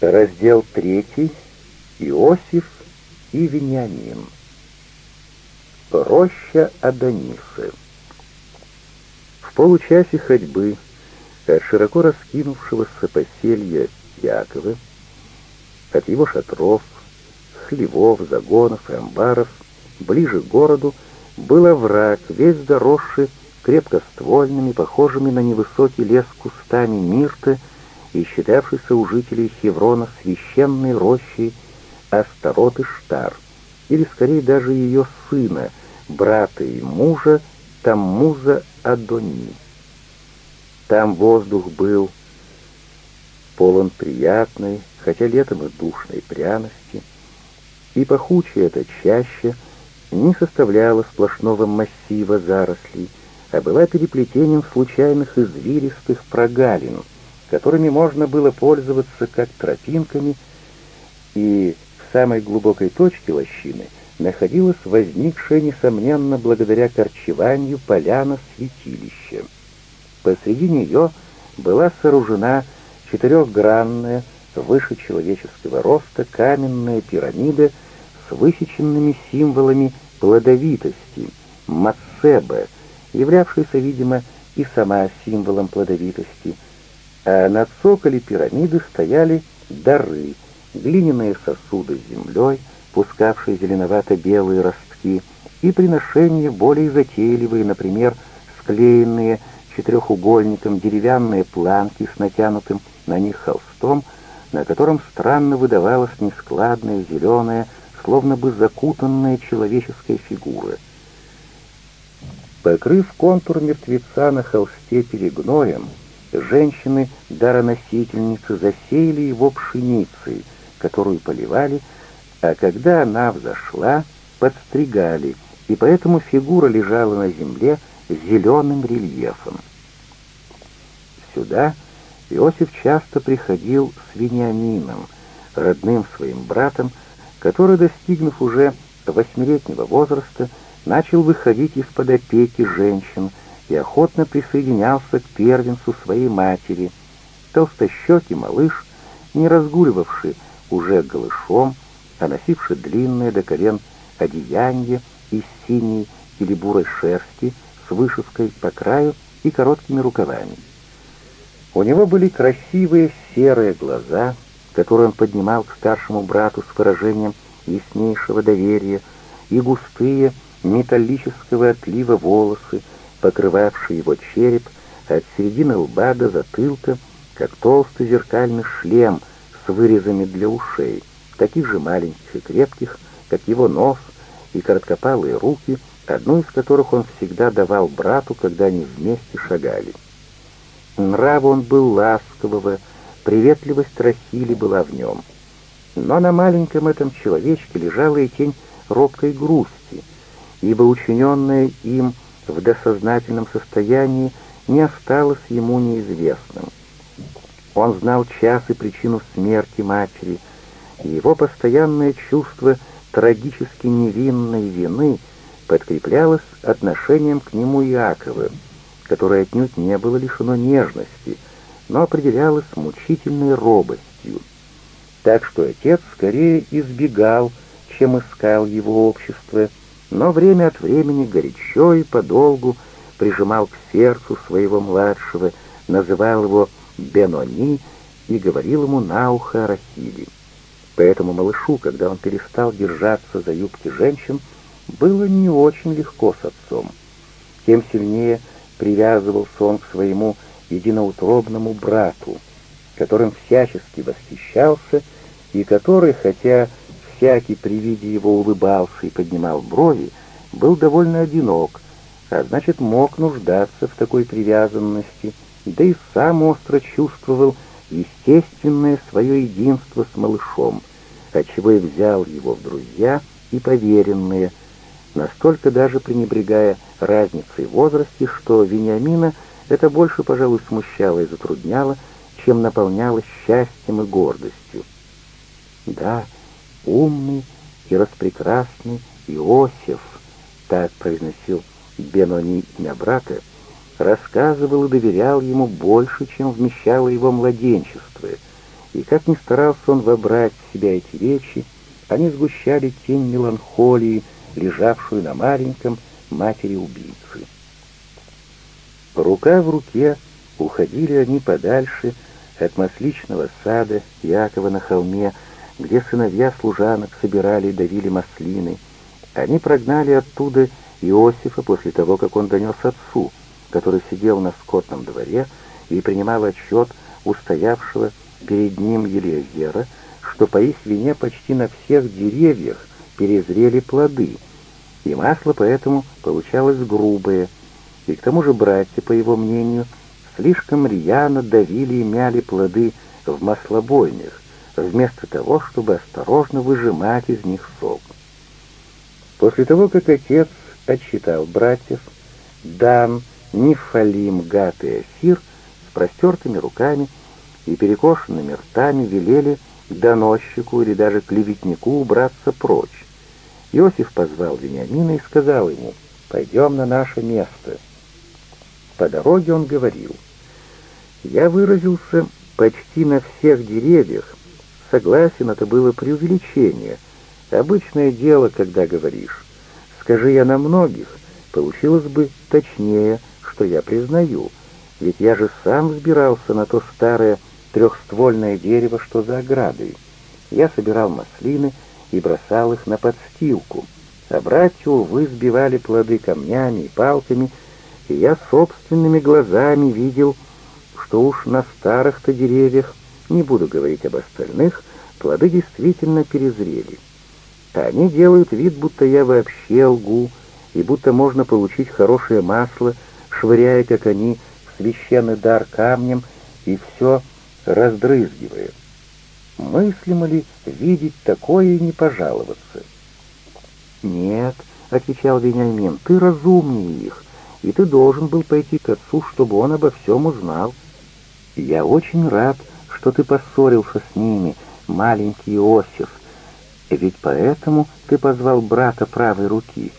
Раздел третий. Иосиф и Вениамин. Роща Адонисы. В получасе ходьбы от широко раскинувшегося поселья Якова, от его шатров, хлевов, загонов и амбаров, ближе к городу, был овраг, весь заросший крепкоствольными, похожими на невысокий лес кустами мирты, и считавшийся у жителей Хеврона священной рощей Астарот и Штар, или скорее даже ее сына, брата и мужа Таммуза Адони. Там воздух был полон приятной, хотя летом и душной пряности, и пахучая эта чаще не составляла сплошного массива зарослей, а была переплетением случайных извилистых прогалин — которыми можно было пользоваться как тропинками, и в самой глубокой точке лощины находилась возникшая, несомненно, благодаря корчеванию поляна святилища. Посреди нее была сооружена четырехгранная, выше человеческого роста, каменная пирамида с высеченными символами плодовитости, мацеба, являвшаяся, видимо, и сама символом плодовитости – а на цоколе пирамиды стояли дары, глиняные сосуды с землей, пускавшие зеленовато-белые ростки, и приношения более затейливые, например, склеенные четырехугольником деревянные планки с натянутым на них холстом, на котором странно выдавалась нескладная зеленая, словно бы закутанная человеческая фигура. Покрыв контур мертвеца на холсте перегноем, женщины-дароносительницы засеяли его пшеницей, которую поливали, а когда она взошла, подстригали, и поэтому фигура лежала на земле зеленым рельефом. Сюда Иосиф часто приходил с Вениамином, родным своим братом, который, достигнув уже восьмилетнего возраста, начал выходить из-под опеки женщин, и охотно присоединялся к первенцу своей матери, толстощекий малыш, не разгуливавший уже голышом, а носивший длинное до колен одеяние из синей или бурой шерсти с вышивкой по краю и короткими рукавами. У него были красивые серые глаза, которые он поднимал к старшему брату с выражением яснейшего доверия, и густые металлического отлива волосы, покрывавший его череп от середины лба до затылка, как толстый зеркальный шлем с вырезами для ушей, таких же маленьких и крепких, как его нос и короткопалые руки, одну из которых он всегда давал брату, когда они вместе шагали. Нрав он был ласкового, приветливость Рахили была в нем. Но на маленьком этом человечке лежала и тень робкой грусти, ибо учиненная им в досознательном состоянии не осталось ему неизвестным. Он знал час и причину смерти матери, и его постоянное чувство трагически невинной вины подкреплялось отношением к нему Иакова, которое отнюдь не было лишено нежности, но определялось мучительной робостью. Так что отец скорее избегал, чем искал его общество, но время от времени горячо и подолгу прижимал к сердцу своего младшего, называл его Бенони и говорил ему на ухо о Рахиле. Поэтому малышу, когда он перестал держаться за юбки женщин, было не очень легко с отцом. Тем сильнее привязывался он к своему единоутробному брату, которым всячески восхищался и который, хотя всякий при виде его улыбался и поднимал брови, был довольно одинок, а значит мог нуждаться в такой привязанности, да и сам остро чувствовал естественное свое единство с малышом, отчего и взял его в друзья и поверенные, настолько даже пренебрегая разницей в возрасте, что Вениамина это больше, пожалуй, смущало и затрудняло, чем наполняло счастьем и гордостью. Да, умный и распрекрасный Иосиф, так произносил Бенони имя брата, рассказывал и доверял ему больше, чем вмещало его младенчество, и как ни старался он вобрать в себя эти речи, они сгущали тень меланхолии, лежавшую на маленьком матери убийцы. Рука в руке уходили они подальше от масличного сада Якова на холме, где сыновья служанок собирали и давили маслины. Они прогнали оттуда Иосифа после того, как он донес отцу, который сидел на скотном дворе и принимал отчет устоявшего перед ним Елизера, что по их вине почти на всех деревьях перезрели плоды, и масло поэтому получалось грубое, и к тому же братья, по его мнению, слишком рьяно давили и мяли плоды в маслобойнях, вместо того, чтобы осторожно выжимать из них сок. После того, как отец отчитал братьев, Дан, Нифалим, Гат и Асир с простертыми руками и перекошенными ртами велели доносчику или даже клеветнику убраться прочь. Иосиф позвал Вениамина и сказал ему, «Пойдем на наше место». По дороге он говорил, «Я выразился почти на всех деревьях. Согласен, это было преувеличение. Обычное дело, когда говоришь. Скажи я на многих, получилось бы точнее, что я признаю, ведь я же сам взбирался на то старое трехствольное дерево, что за оградой. Я собирал маслины и бросал их на подстилку, а братья, увы, сбивали плоды камнями и палками, и я собственными глазами видел, что уж на старых-то деревьях, не буду говорить об остальных, плоды действительно перезрели. Они делают вид, будто я вообще лгу, и будто можно получить хорошее масло, швыряя, как они, священный дар камнем, и все раздрызгивая. Мыслимо ли видеть такое и не пожаловаться? «Нет», — отвечал Вениамин, — «ты разумнее их, и ты должен был пойти к отцу, чтобы он обо всем узнал. Я очень рад, что ты поссорился с ними, маленький Иосиф, ведь поэтому ты позвал брата правой руки».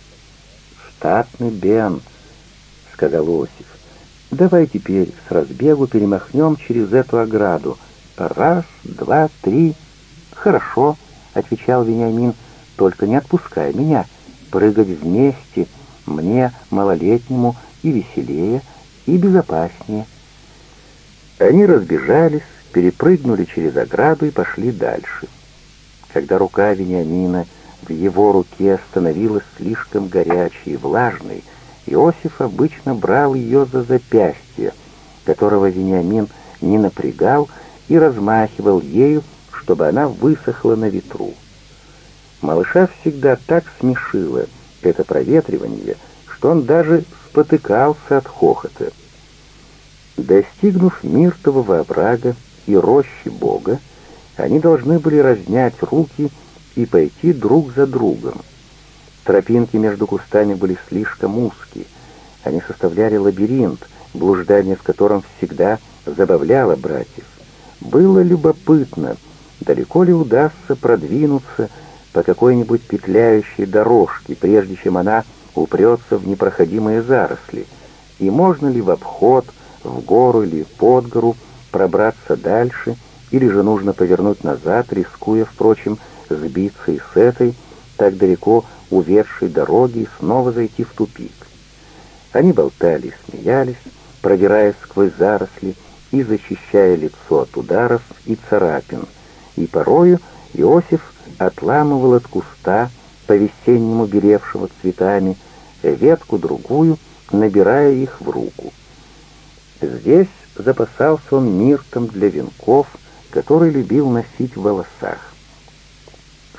«Штатный Бен», — сказал Иосиф, — «давай теперь с разбегу перемахнем через эту ограду, «Раз, два, три». «Хорошо», — отвечал Вениамин, — «только не отпускай меня. Прыгать вместе мне, малолетнему, и веселее, и безопаснее». Они разбежались, перепрыгнули через ограду и пошли дальше. Когда рука Вениамина в его руке становилась слишком горячей и влажной, Иосиф обычно брал ее за запястье, которого Вениамин не напрягал, и размахивал ею, чтобы она высохла на ветру. Малыша всегда так смешило это проветривание, что он даже спотыкался от хохота. Достигнув миртового оврага и рощи Бога, они должны были разнять руки и пойти друг за другом. Тропинки между кустами были слишком узкие, они составляли лабиринт, блуждание в котором всегда забавляло братьев. Было любопытно, далеко ли удастся продвинуться по какой-нибудь петляющей дорожке, прежде чем она упрется в непроходимые заросли, и можно ли в обход, в гору или под гору пробраться дальше, или же нужно повернуть назад, рискуя, впрочем, сбиться и с этой, так далеко уведшей дороги и снова зайти в тупик. Они болтали и смеялись, продираясь сквозь заросли, и защищая лицо от ударов и царапин, и порою Иосиф отламывал от куста, по-весеннему беревшего цветами, ветку-другую, набирая их в руку. Здесь запасался он миртом для венков, который любил носить в волосах.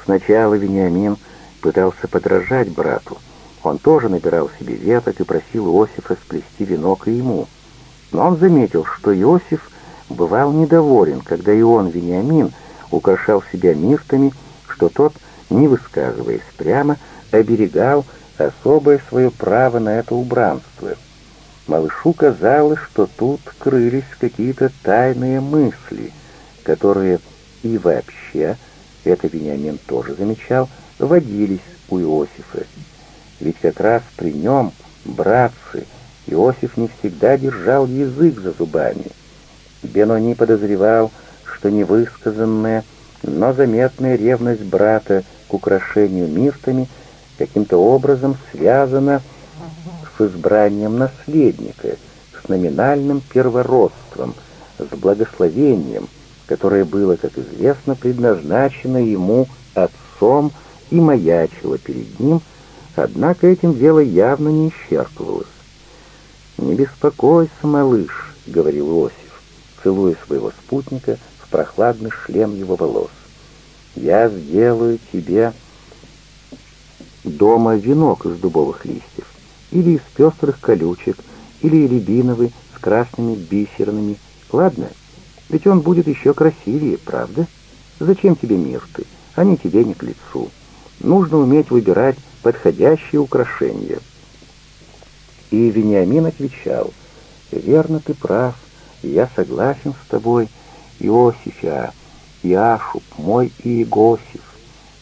Сначала Вениамин пытался подражать брату. Он тоже набирал себе веток и просил Иосифа сплести венок и ему — но он заметил, что Иосиф бывал недоволен, когда и он, Вениамин, украшал себя миртами, что тот, не высказываясь прямо, оберегал особое свое право на это убранство. Малышу казалось, что тут крылись какие-то тайные мысли, которые и вообще, это Вениамин тоже замечал, водились у Иосифа. Ведь как раз при нем братцы — Иосиф не всегда держал язык за зубами. Бенони подозревал, что невысказанная, но заметная ревность брата к украшению миртами каким-то образом связана с избранием наследника, с номинальным первородством, с благословением, которое было, как известно, предназначено ему отцом и маячило перед ним, однако этим дело явно не исчерпывалось. «Не беспокойся, малыш», — говорил Иосиф, целуя своего спутника в прохладный шлем его волос. «Я сделаю тебе дома венок из дубовых листьев, или из пестрых колючек, или рябиновый с красными бисерными. Ладно, ведь он будет еще красивее, правда? Зачем тебе мирты? Они тебе не к лицу. Нужно уметь выбирать подходящие украшения. И Вениамин отвечал, «Верно ты прав, я согласен с тобой, Иосифия, Иашуб, мой Иегосиф.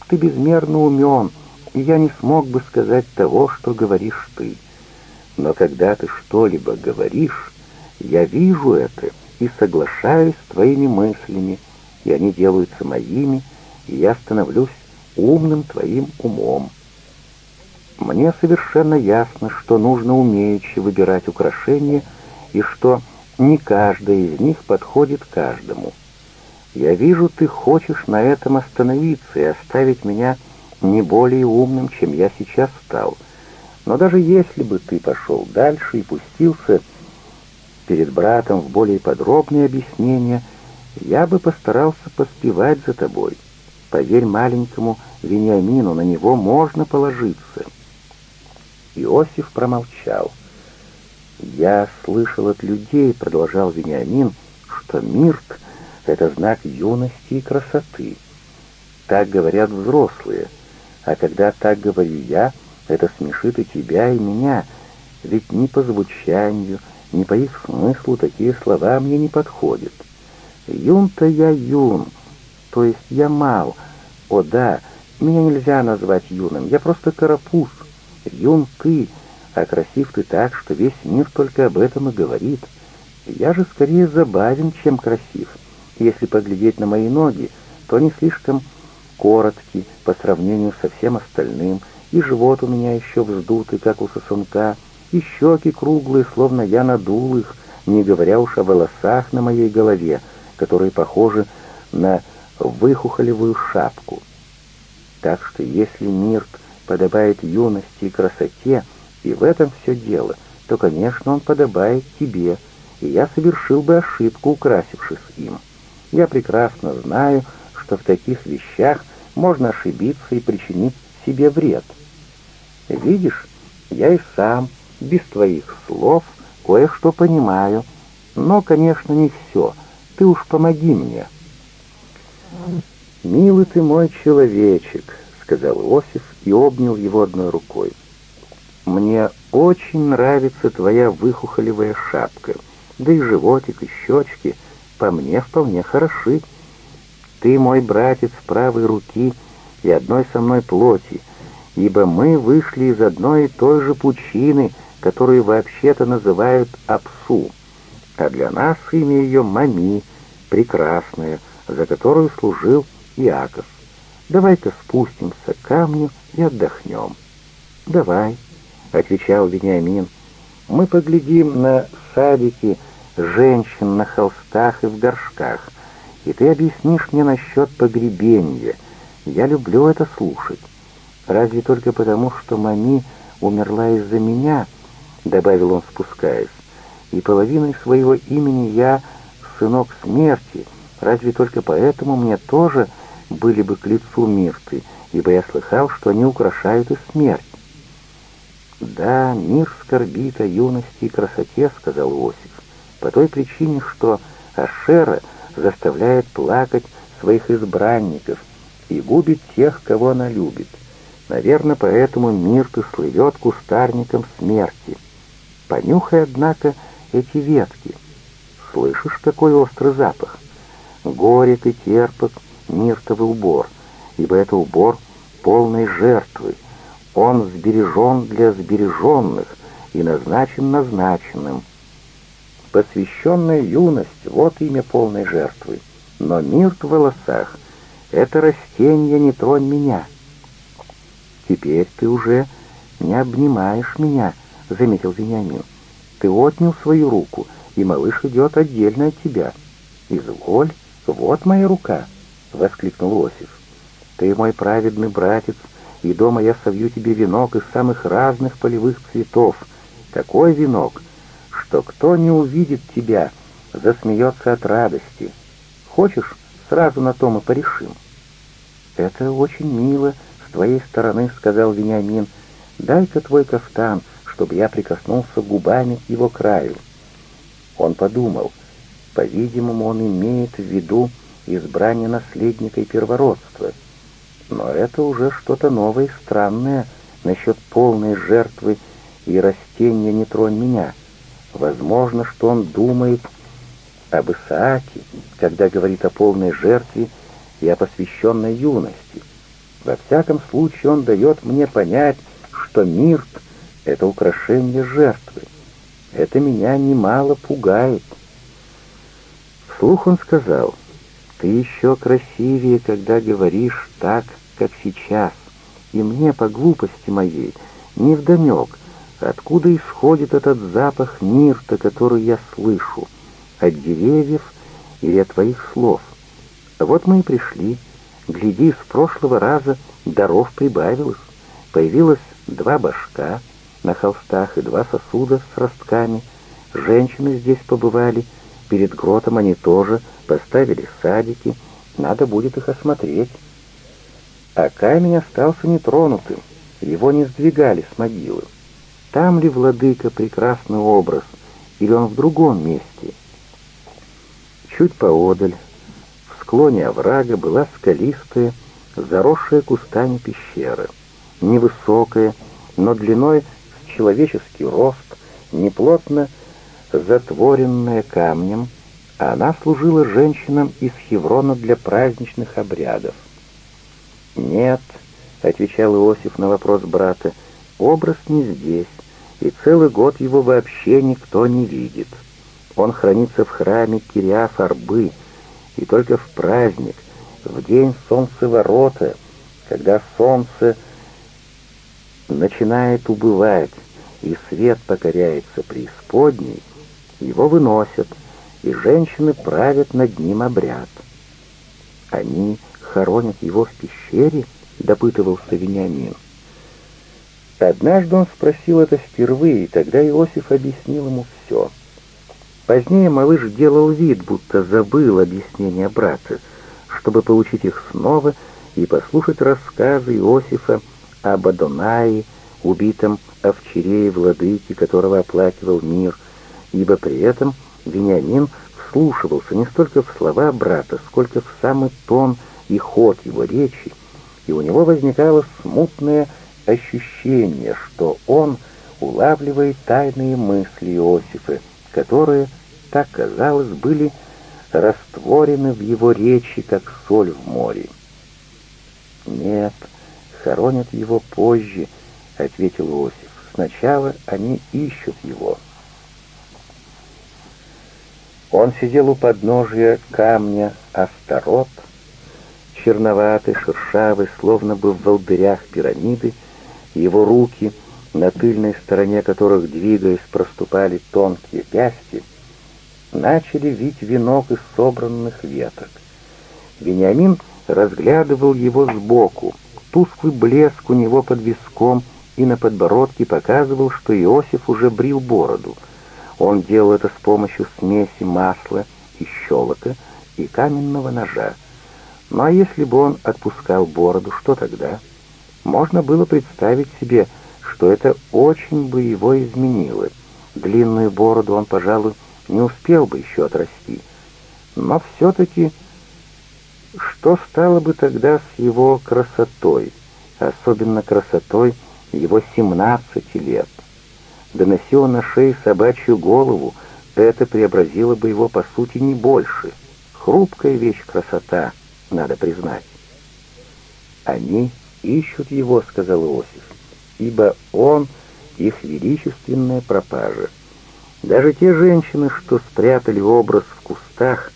Ты безмерно умен, и я не смог бы сказать того, что говоришь ты. Но когда ты что-либо говоришь, я вижу это и соглашаюсь с твоими мыслями, и они делаются моими, и я становлюсь умным твоим умом. Мне совершенно ясно, что нужно умеючи выбирать украшения, и что не каждое из них подходит каждому. Я вижу, ты хочешь на этом остановиться и оставить меня не более умным, чем я сейчас стал. Но даже если бы ты пошел дальше и пустился перед братом в более подробные объяснения, я бы постарался поспевать за тобой. Поверь маленькому Вениамину, на него можно положиться». Иосиф промолчал. «Я слышал от людей, — продолжал Вениамин, — что мирт — это знак юности и красоты. Так говорят взрослые, а когда так говорю я, это смешит и тебя, и меня, ведь ни по звучанию, ни по их смыслу такие слова мне не подходят. Юн-то я юн, то есть я мал. О да, меня нельзя назвать юным, я просто карапуз. Юн ты, а красив ты так, что весь мир только об этом и говорит. Я же скорее забавен, чем красив. Если поглядеть на мои ноги, то они слишком короткие по сравнению со всем остальным, и живот у меня еще вздутый, как у сосунка, и щеки круглые, словно я надул их, не говоря уж о волосах на моей голове, которые похожи на выхухолевую шапку. Так что если Мирт подобает юности и красоте, и в этом все дело, то, конечно, он подобает тебе, и я совершил бы ошибку, украсившись им. Я прекрасно знаю, что в таких вещах можно ошибиться и причинить себе вред. Видишь, я и сам, без твоих слов, кое-что понимаю, но, конечно, не все. Ты уж помоги мне». «Милый ты мой человечек», — сказал Иосиф и обнял его одной рукой. «Мне очень нравится твоя выхухолевая шапка, да и животик, и щечки по мне вполне хороши. Ты мой братец правой руки и одной со мной плоти, ибо мы вышли из одной и той же пучины, которую вообще-то называют Апсу, а для нас имя ее Мами, прекрасная, за которую служил Иаков. Давай-ка спустимся к камню и отдохнем. «Давай», — отвечал Вениамин, — «мы поглядим на садики женщин на холстах и в горшках, и ты объяснишь мне насчет погребения. Я люблю это слушать. Разве только потому, что Мами умерла из-за меня?» — добавил он, спускаясь. «И половиной своего имени я сынок смерти. Разве только поэтому мне тоже были бы к лицу мирты, ибо я слыхал, что они украшают и смерть. «Да, мир скорбит о юности и красоте», — сказал Иосиф, «по той причине, что Ашера заставляет плакать своих избранников и губит тех, кого она любит. Наверное, поэтому Мирт и слывет кустарником смерти. Понюхай, однако, эти ветки. Слышишь, какой острый запах? Горек и терпок миртовый убор, ибо это убор полной жертвы. Он сбережен для сбереженных и назначен назначенным. Посвященная юность — вот имя полной жертвы. но мир в волосах — это растение, не тронь меня. Теперь ты уже не обнимаешь меня, — заметил Вениамин. Ты отнял свою руку, и малыш идет отдельно от тебя. Изволь, вот моя рука, — воскликнул Осиф. Ты мой праведный братец, и дома я совью тебе венок из самых разных полевых цветов. Такой венок, что кто не увидит тебя, засмеется от радости. Хочешь, сразу на том и порешим?» «Это очень мило с твоей стороны», — сказал Вениамин. «Дай-ка твой кафтан, чтобы я прикоснулся губами к его краю». Он подумал, по-видимому, он имеет в виду избрание наследника и первородства. Но это уже что-то новое и странное насчет полной жертвы и растения «Не тронь меня». Возможно, что он думает об Исааке, когда говорит о полной жертве и о посвященной юности. Во всяком случае, он дает мне понять, что мирт — это украшение жертвы. Это меня немало пугает. Вслух он сказал, «Ты еще красивее, когда говоришь так, как сейчас, и мне по глупости моей невдомек, Откуда исходит этот запах мирта, который я слышу? От деревьев или от твоих слов? Вот мы и пришли. Гляди, с прошлого раза даров прибавилось. Появилось два башка на холстах и два сосуда с ростками. Женщины здесь побывали. Перед гротом они тоже поставили садики. Надо будет их осмотреть. А камень остался нетронутым. Его не сдвигали с могилы. Там ли, владыка, прекрасный образ, или он в другом месте? Чуть поодаль, в склоне оврага была скалистая, заросшая кустами пещера, невысокая, но длиной с человеческий рост, неплотно затворенная камнем, она служила женщинам из Хеврона для праздничных обрядов. «Нет», — отвечал Иосиф на вопрос брата, — Образ не здесь, и целый год его вообще никто не видит. Он хранится в храме Кириаф-Арбы, и только в праздник, в день солнцеворота, когда солнце начинает убывать, и свет покоряется преисподней, его выносят, и женщины правят над ним обряд. Они хоронят его в пещере, допытывался Вениамин. Однажды он спросил это впервые, и тогда Иосиф объяснил ему все. Позднее малыш делал вид, будто забыл объяснения брата, чтобы получить их снова и послушать рассказы Иосифа об Адонае, убитом овчаре и владыке, которого оплакивал мир, ибо при этом Вениамин вслушивался не столько в слова брата, сколько в самый тон и ход его речи, и у него возникало смутное ощущение, что он улавливает тайные мысли Иосифа, которые, так казалось, были растворены в его речи, как соль в море. «Нет, хоронят его позже», — ответил Иосиф. «Сначала они ищут его». Он сидел у подножия камня Астарот, черноватый, шершавый, словно бы в волдырях пирамиды, его руки, на тыльной стороне которых, двигаясь, проступали тонкие пясти, начали вить венок из собранных веток. Вениамин разглядывал его сбоку. Тусклый блеск у него под виском и на подбородке показывал, что Иосиф уже брил бороду. Он делал это с помощью смеси масла и щелока и каменного ножа. Ну а если бы он отпускал бороду, что тогда? — можно было представить себе, что это очень бы его изменило. Длинную бороду он, пожалуй, не успел бы еще отрасти. Но все-таки, что стало бы тогда с его красотой, особенно красотой его 17 лет? Доносил он на шее собачью голову, это преобразило бы его, по сути, не больше. Хрупкая вещь красота, надо признать. Они ищут его», — сказал Иосиф, — «ибо он — их величественная пропажа. Даже те женщины, что спрятали образ в кустах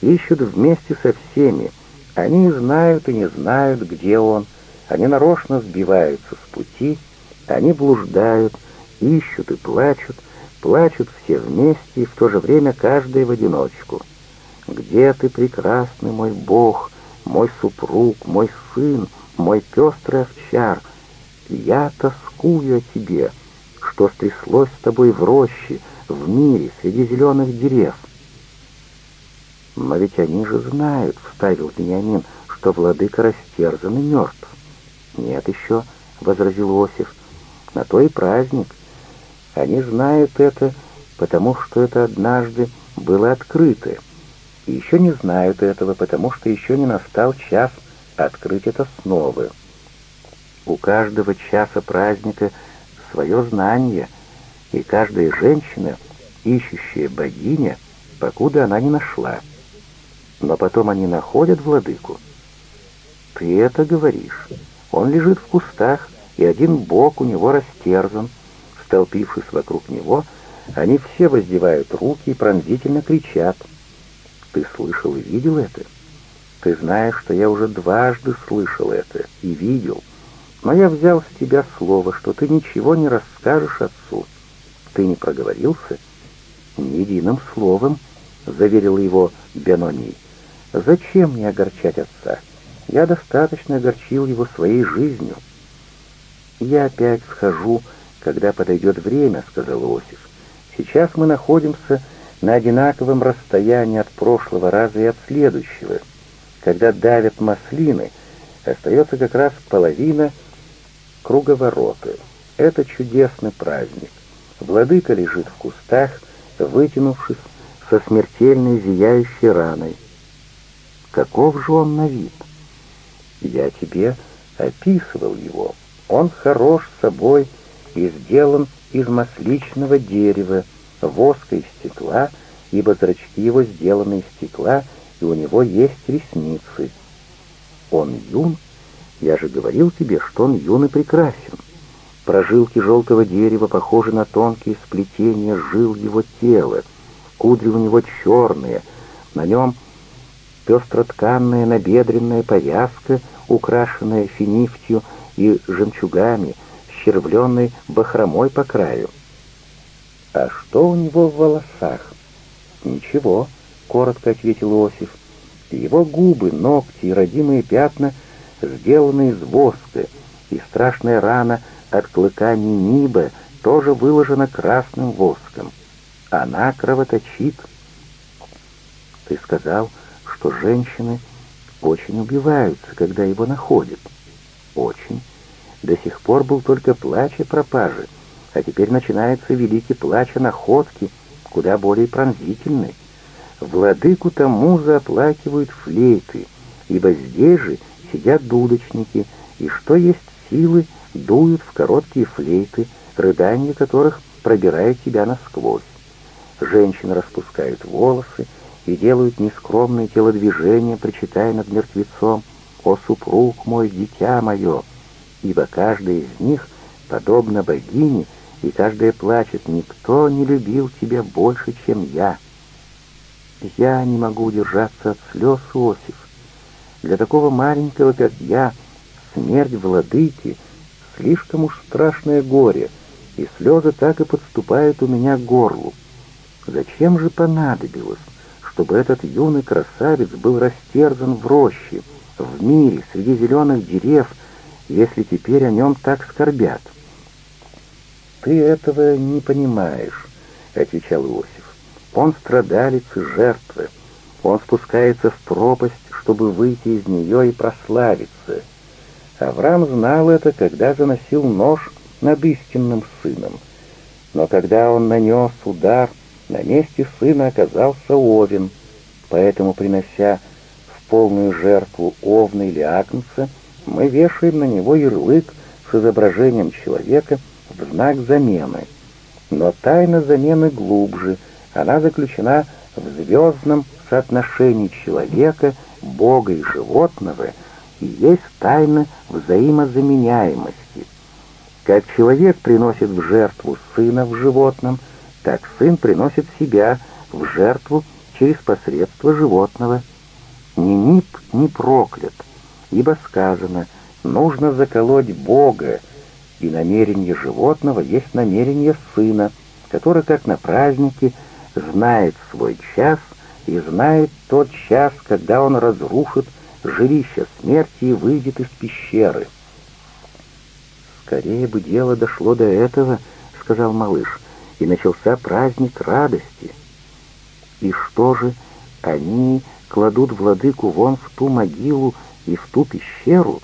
ищут вместе со всеми. Они знают и не знают, где он. Они нарочно сбиваются с пути, они блуждают, ищут и плачут, плачут все вместе и в то же время каждый в одиночку. «Где ты, прекрасный мой Бог, мой супруг, мой сын, мой пестрый овчар? Я тоскую о тебе, что стряслось с тобой в роще, в мире, среди зеленых дерев». «Но ведь они же знают», — вставил Вениамин, — «что владыка растерзан и мертв». «Нет еще», — возразил Осиф, — «на то и праздник. Они знают это, потому что это однажды было открыто, и еще не знают этого, потому что еще не настал час открыть это снова. У каждого часа праздника свое знание, и каждая женщина, ищущая богиня, покуда она не нашла. Но потом они находят владыку. Ты это говоришь. Он лежит в кустах, и один бок у него растерзан. Столпившись вокруг него, они все воздевают руки и пронзительно кричат. Ты слышал и видел это? Ты знаешь, что я уже дважды слышал это и видел. Но я взял с тебя слово, что ты ничего не расскажешь отцу. Ты не проговорился? Ни единым словом, — заверил его Бенони. Зачем мне огорчать отца? Я достаточно огорчил его своей жизнью. «Я опять схожу, когда подойдет время», — сказал Иосиф. «Сейчас мы находимся на одинаковом расстоянии от прошлого раза и от следующего. Когда давят маслины, остается как раз половина круговорота. Это чудесный праздник. Владыка лежит в кустах, вытянувшись со смертельной зияющей раной. Каков же он на вид? Я тебе описывал его. Он хорош собой и сделан из масличного дерева, воска и стекла, ибо зрачки его сделаны из стекла, и у него есть ресницы. Он юн, я же говорил тебе, что он юн и прекрасен. Прожилки желтого дерева похожи на тонкие сплетения жил его тела, кудри у него черные, на нем пестротканная набедренная повязка, украшенная финифтью и жемчугами, щервленной бахромой по краю. «А что у него в волосах?» «Ничего», — коротко ответил Иосиф. «Его губы, ногти и родимые пятна сделаны из воска, и страшная рана от клыка Ниниба тоже выложена красным воском. Она кровоточит». «Ты сказал, что женщины очень убиваются, когда его находят». «Очень. До сих пор был только плач и пропажи, а теперь начинается великий плач о находке, куда более пронзительный. Владыку тому заплакивают флейты, ибо здесь же сидят дудочники, и что есть силы, дуют в короткие флейты, рыдания которых пробирают тебя насквозь. Женщины распускают волосы и делают нескромные телодвижения, причитая над мертвецом «О, супруг мой, дитя мое!» Ибо каждая из них подобна богине, и каждая плачет, никто не любил тебя больше, чем я. Я не могу удержаться от слез, Иосиф. Для такого маленького, как я, смерть владыки — слишком уж страшное горе, и слезы так и подступают у меня к горлу. Зачем же понадобилось, чтобы этот юный красавец был растерзан в роще, в мире, среди зеленых дерев, если теперь о нем так скорбят? «Ты этого не понимаешь», — отвечал Иосиф. «Он страдалец и жертвы. Он спускается в пропасть, чтобы выйти из нее и прославиться. Авраам знал это, когда заносил нож над истинным сыном. Но когда он нанес удар, на месте сына оказался Овен, поэтому, принося в полную жертву Овна или Агнца, мы вешаем на него ярлык с изображением человека — в знак замены. Но тайна замены глубже, она заключена в звездном соотношении человека, Бога и животного, и есть тайна взаимозаменяемости. Как человек приносит в жертву сына в животном, так сын приносит себя в жертву через посредство животного. Ни нип, ни проклят, ибо сказано, нужно заколоть Бога, и намерение животного есть намерение сына, который, как на празднике, знает свой час и знает тот час, когда он разрушит жилище смерти и выйдет из пещеры. «Скорее бы дело дошло до этого», — сказал малыш, — «и начался праздник радости». «И что же, они кладут владыку вон в ту могилу и в ту пещеру?»